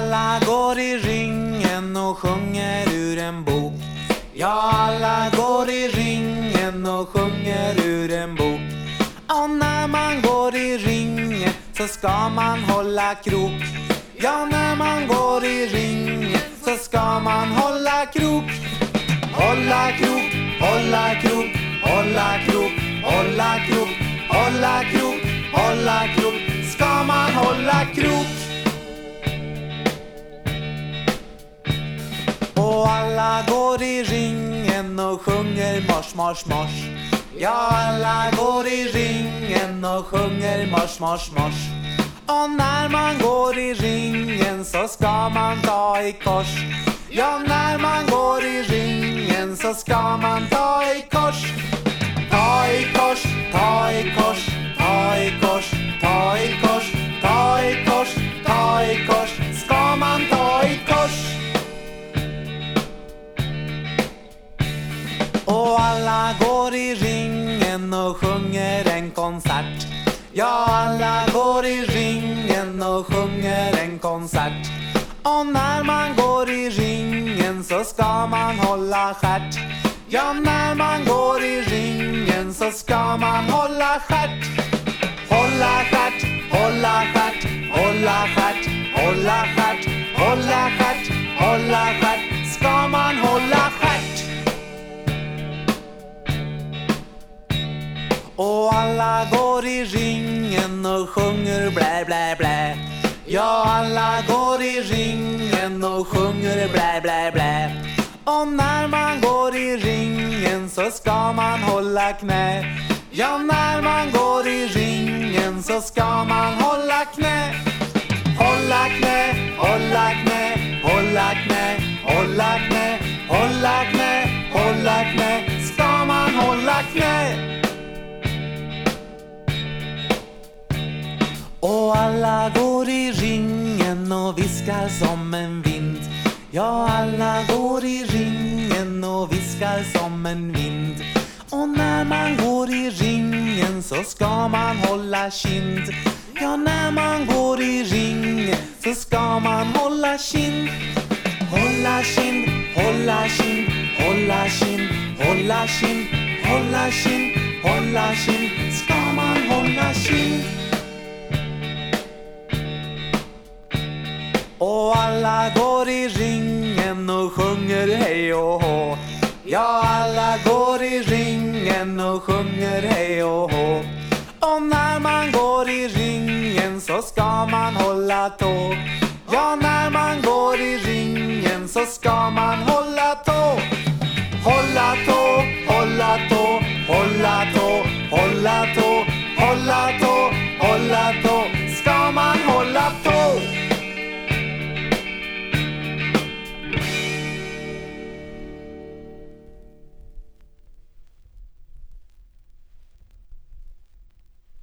Alla går i ringen och sjunger ur en bok. Ja, alla går i ringen och sjunger ur en bok. Och när man går i ringen så ska man hålla krok. Ja, när man går i ringen så ska man hålla krok. Hålla krok, hålla krok, hålla krok, hålla krok, hålla krok, hålla krok. Ska man hålla krok? Alla går i ringen och sjunger mors, mors, mors. Ja, alla går i ringen och sjunger mors, mors, mors. Och när man går i ringen så ska man ta i kors. Ja, när man går i ringen så ska man ta i kors. Och alla går i ringen och sjunger en konsert. Ja, alla går i ringen och sjunger en konsert. Och när man går i ringen så ska man hålla stjärt. Ja, när man går i ringen så ska man hålla stjärt. Och alla går i ringen och sjunger blä blä blä. Ja, alla går i ringen och sjunger blä blä blä. Och när man går i ringen så ska man hålla knä. Ja, när man går i ringen så ska man hålla knä. Hålla knä, hålla knä, hålla knä, hålla knä, Och alla går i ringen och viskar som en vind. Ja, alla går i ringen och viskar som en vind. Och när man går i ringen så ska man hålla kind. Ja, när man går i ringen så ska man hålla kind. Hålla kind, hålla kind, hålla kind, hålla kind, hålla kind, hålla kind. Ska man hålla kind? Och alla går i ringen och sjunger hej och hå. Ja, alla går i ringen och sjunger hej och hå. Och när man går i ringen så ska man hålla tå. Ja, när man går i ringen så ska man